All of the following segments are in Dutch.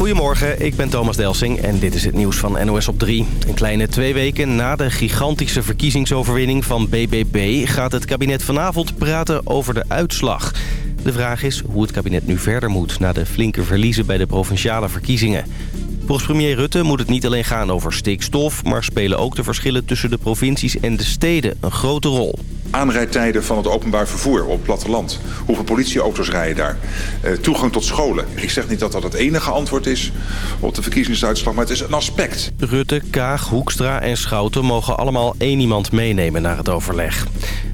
Goedemorgen, ik ben Thomas Delsing en dit is het nieuws van NOS op 3. Een kleine twee weken na de gigantische verkiezingsoverwinning van BBB... gaat het kabinet vanavond praten over de uitslag. De vraag is hoe het kabinet nu verder moet... na de flinke verliezen bij de provinciale verkiezingen. Volgens premier Rutte moet het niet alleen gaan over stikstof... maar spelen ook de verschillen tussen de provincies en de steden een grote rol aanrijdtijden van het openbaar vervoer op het platteland. Hoeveel politieauto's rijden daar? Uh, toegang tot scholen. Ik zeg niet dat dat het enige antwoord is op de verkiezingsuitslag, maar het is een aspect. Rutte, Kaag, Hoekstra en Schouten mogen allemaal één iemand meenemen naar het overleg.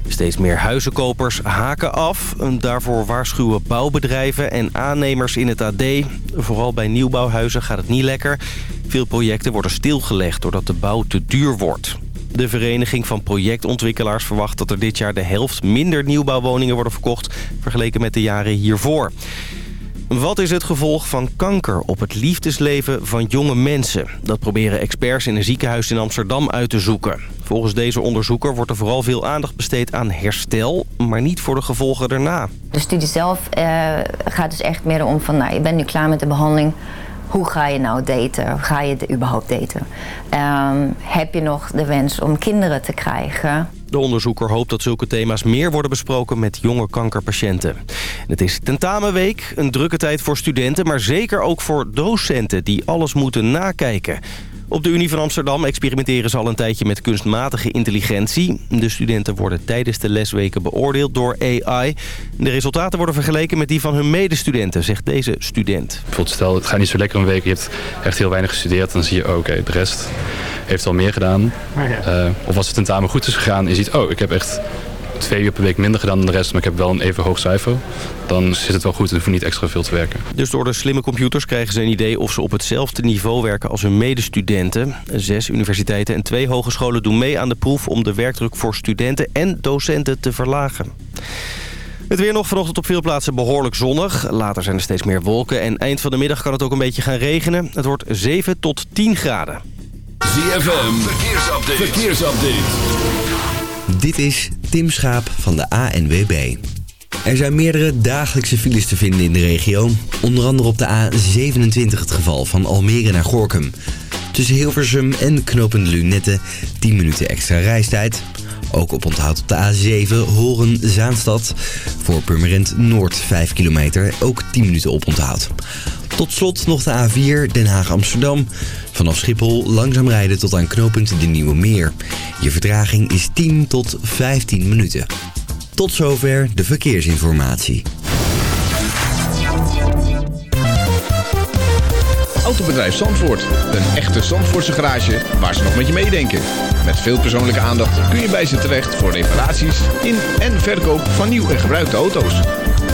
Steeds meer huizenkopers haken af. Daarvoor waarschuwen bouwbedrijven en aannemers in het AD. Vooral bij nieuwbouwhuizen gaat het niet lekker. Veel projecten worden stilgelegd doordat de bouw te duur wordt. De Vereniging van Projectontwikkelaars verwacht dat er dit jaar de helft minder nieuwbouwwoningen worden verkocht... vergeleken met de jaren hiervoor. Wat is het gevolg van kanker op het liefdesleven van jonge mensen? Dat proberen experts in een ziekenhuis in Amsterdam uit te zoeken. Volgens deze onderzoeker wordt er vooral veel aandacht besteed aan herstel... maar niet voor de gevolgen daarna. De studie zelf uh, gaat dus echt meer om van... nou, je bent nu klaar met de behandeling hoe ga je nou daten? Ga je überhaupt daten? Um, heb je nog de wens om kinderen te krijgen? De onderzoeker hoopt dat zulke thema's meer worden besproken met jonge kankerpatiënten. Het is tentamenweek, een drukke tijd voor studenten... maar zeker ook voor docenten die alles moeten nakijken. Op de Unie van Amsterdam experimenteren ze al een tijdje met kunstmatige intelligentie. De studenten worden tijdens de lesweken beoordeeld door AI. De resultaten worden vergeleken met die van hun medestudenten, zegt deze student. Bijvoorbeeld stel, het gaat niet zo lekker een week, je hebt echt heel weinig gestudeerd. Dan zie je, oh, oké, de rest heeft al meer gedaan. Uh, of als het tentamen goed is gegaan, je ziet, oh, ik heb echt twee uur per week minder gedaan dan de rest, maar ik heb wel een even hoog cijfer. Dan zit het wel goed en hoef je niet extra veel te werken. Dus door de slimme computers krijgen ze een idee of ze op hetzelfde niveau werken als hun medestudenten. Zes universiteiten en twee hogescholen doen mee aan de proef om de werkdruk voor studenten en docenten te verlagen. Het weer nog vanochtend op veel plaatsen behoorlijk zonnig. Later zijn er steeds meer wolken en eind van de middag kan het ook een beetje gaan regenen. Het wordt 7 tot 10 graden. ZFM, verkeersupdate. verkeersupdate. Dit is Tim Schaap van de ANWB. Er zijn meerdere dagelijkse files te vinden in de regio. Onder andere op de A27 het geval van Almere naar Gorkum. Tussen Hilversum en Knopende Lunette 10 minuten extra reistijd. Ook op onthoud op de A7 Horen-Zaanstad. Voor Purmerend Noord 5 kilometer, ook 10 minuten op onthoud. Tot slot nog de A4 Den Haag-Amsterdam. Vanaf Schiphol langzaam rijden tot aan knooppunt de Nieuwe Meer. Je vertraging is 10 tot 15 minuten. Tot zover de verkeersinformatie. Autobedrijf Zandvoort. Een echte Zandvoortse garage waar ze nog met je meedenken. Met veel persoonlijke aandacht kun je bij ze terecht voor reparaties in en verkoop van nieuw en gebruikte auto's.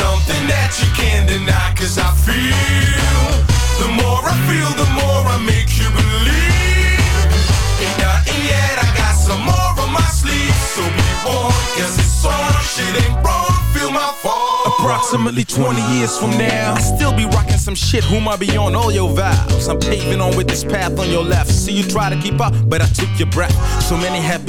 Something that you can't deny cause I feel The more I feel, the more I make you believe Ain't nothing yet, I got some more on my sleeve So be warned, cause shit ain't wrong, feel my Approximately 20 years from now, I still be rocking some shit. Whom I be on all your vows. I'm paving on with this path on your left. See you try to keep up, but I took your breath. So many have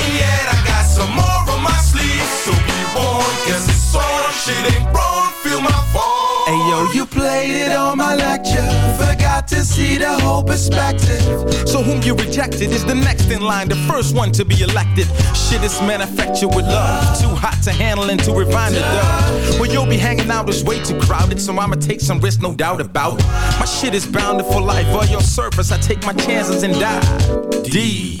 Ain't yet, I got some more on my sleeve So be warned, cause it's on Shit ain't wrong, feel my fall Hey yo, you played it on my lecture Forgot to see the whole perspective. So whom you rejected is the next in line, the first one to be elected. Shit is manufactured with love, too hot to handle and too refined to dub. Well, you'll be hanging out is way too crowded, so I'ma take some risks, no doubt about it. My shit is bounded for life, on your surface, I take my chances and die. D.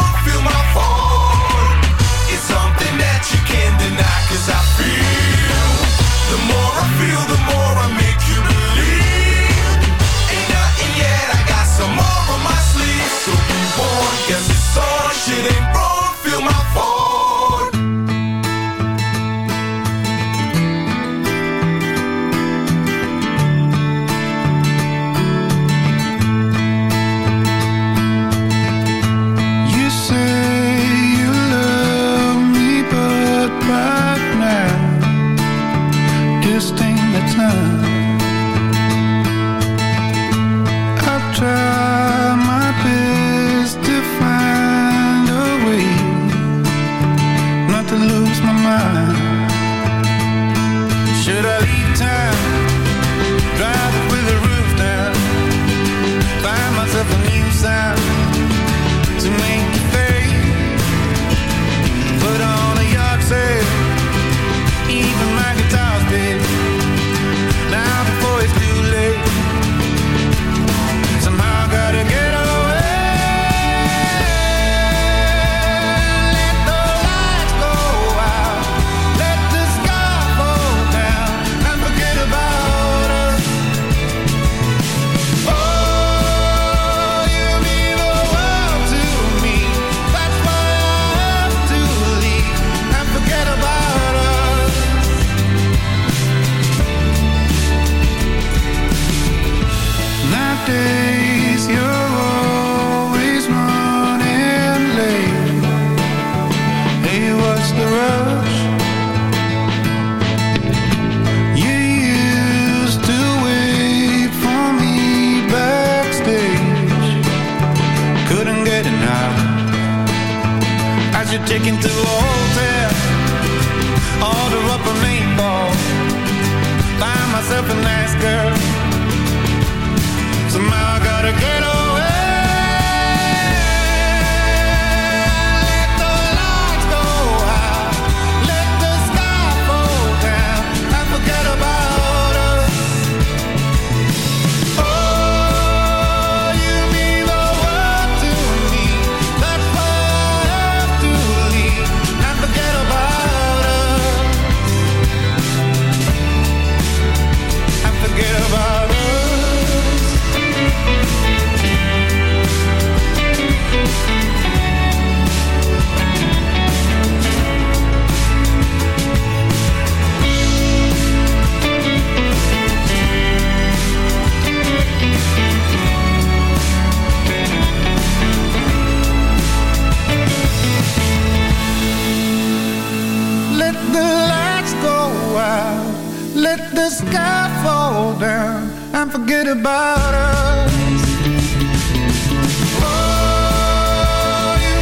pressure out. Let the sky fall down and forget about us. Oh, you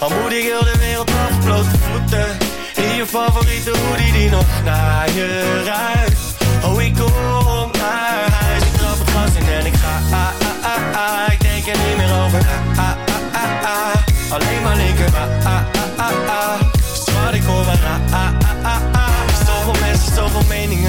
Al moet ik heel de wereld af, blote voeten. In je favoriete hoodie die nog naar je ruikt. Oh, ik kom naar huis, ik trap het gas in en ik ga.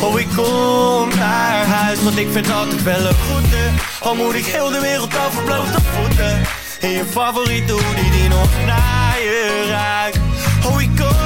Oh, ik kom naar huis, want ik vind altijd wel een goede. Al moet ik heel de wereld over blote voeten. In je favoriete hoodie die nog naar je ruikt. Oh, ik kom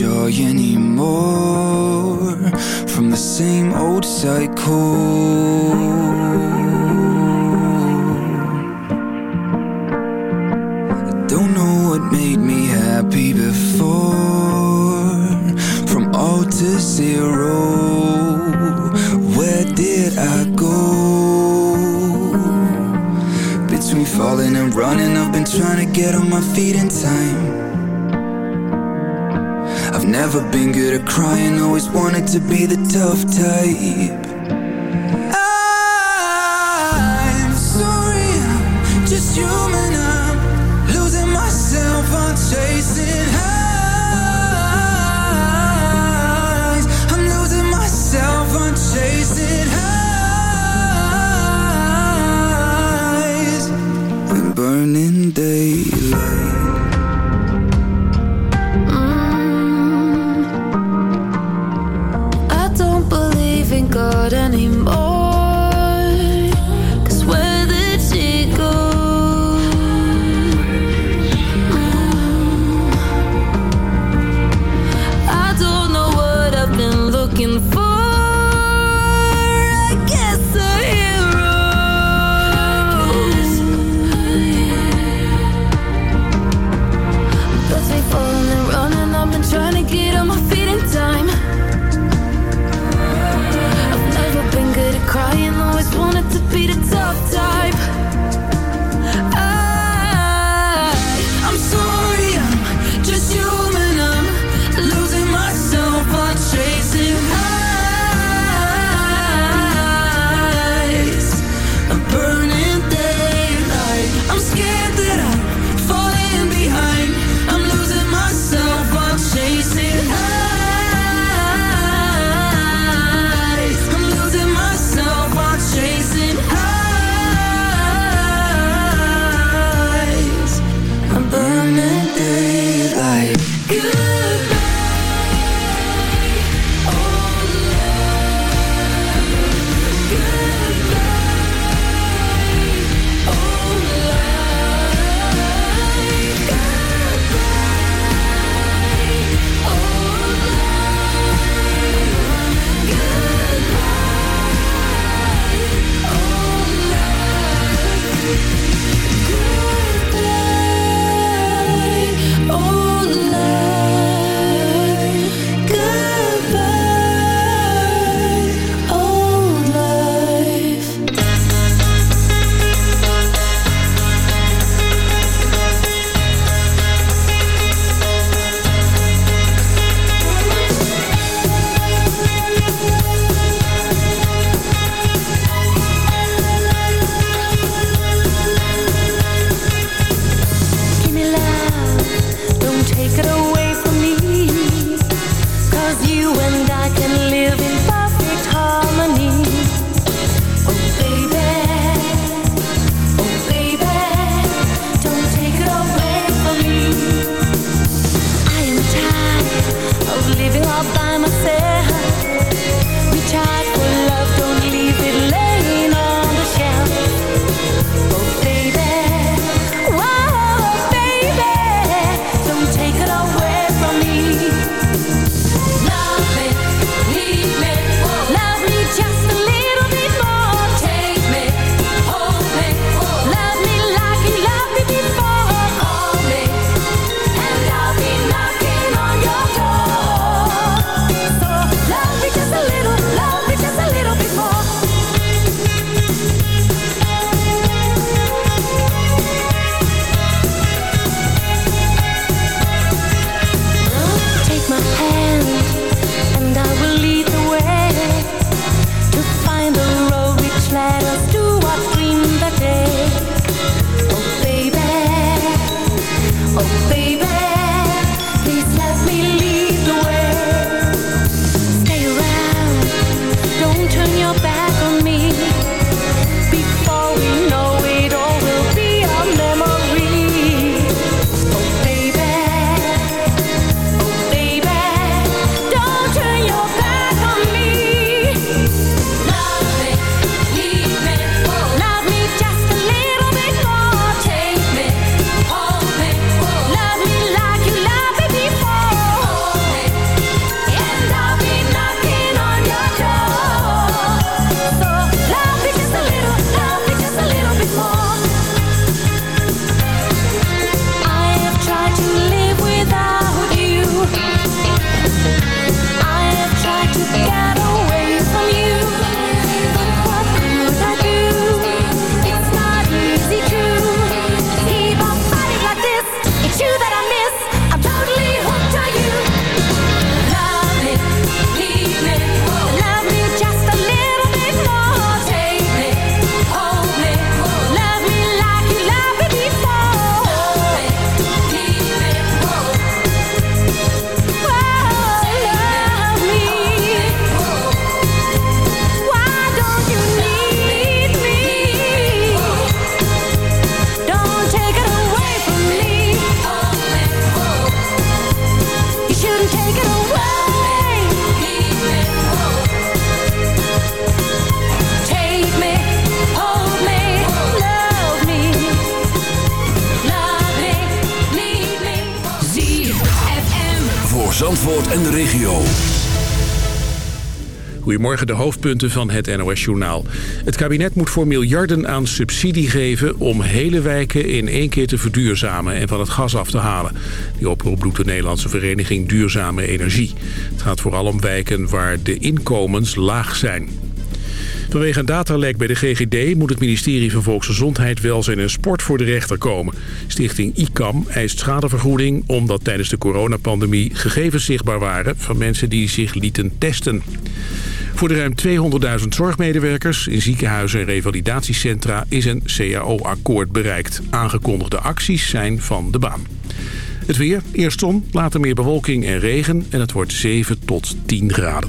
joy anymore from the same old cycle. Don't know what made me happy before From all to zero Where did I go? Between falling and running I've been trying to get on my feet in time Never been good at crying, always wanted to be the tough type. I'm sorry, I'm just human, I'm losing myself, I'm chasing highs. I'm losing myself, I'm chasing highs. Burning daylight Goedemorgen, de hoofdpunten van het NOS-journaal. Het kabinet moet voor miljarden aan subsidie geven om hele wijken in één keer te verduurzamen en van het gas af te halen. Die oproep doet de Nederlandse vereniging Duurzame Energie. Het gaat vooral om wijken waar de inkomens laag zijn. Vanwege een datalek bij de GGD moet het ministerie van Volksgezondheid, Welzijn en Sport voor de rechter komen. Stichting ICAM eist schadevergoeding omdat tijdens de coronapandemie gegevens zichtbaar waren van mensen die zich lieten testen. Voor de ruim 200.000 zorgmedewerkers in ziekenhuizen en revalidatiecentra is een CAO-akkoord bereikt. Aangekondigde acties zijn van de baan. Het weer, eerst zon, later meer bewolking en regen en het wordt 7 tot 10 graden.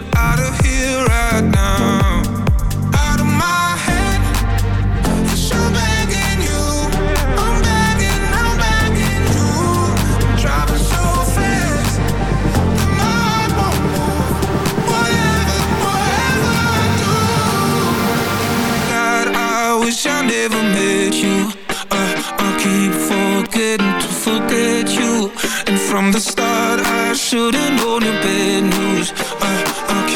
get out of here right now. Out of my head, I'm begging you. I'm begging, I'm begging you. I'm driving so fast, won't move. Whatever, whatever do. God, I wish I never met you. Uh, I keep forgetting to forget you. And from the start, I should've known you better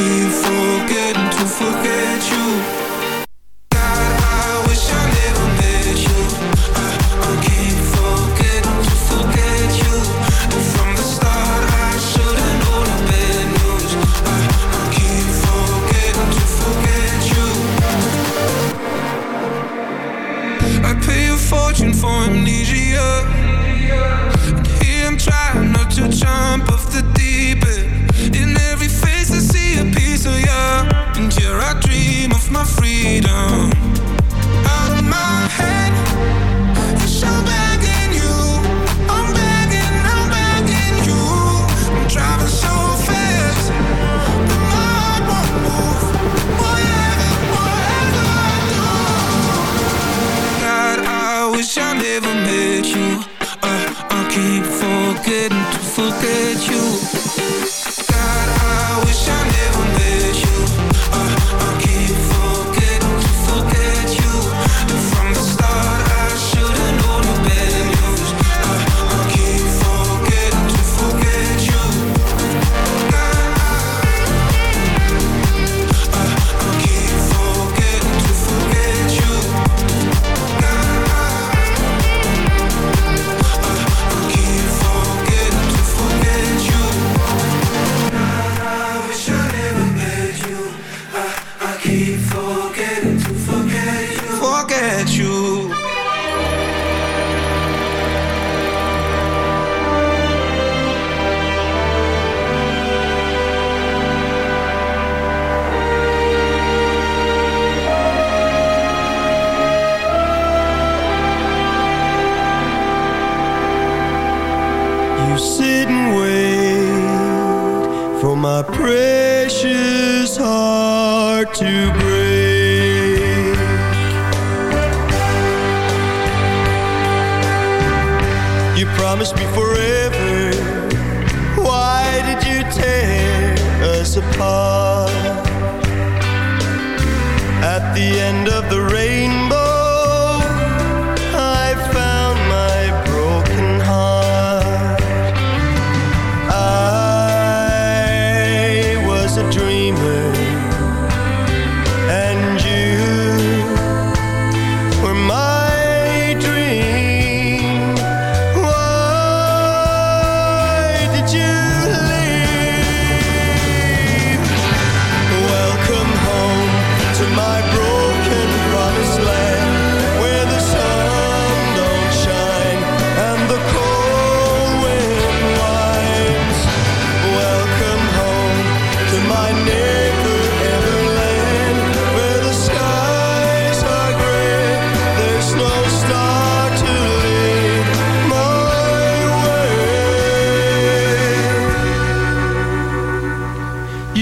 keep forgetting to forget you.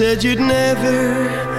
said you'd never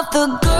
of the girl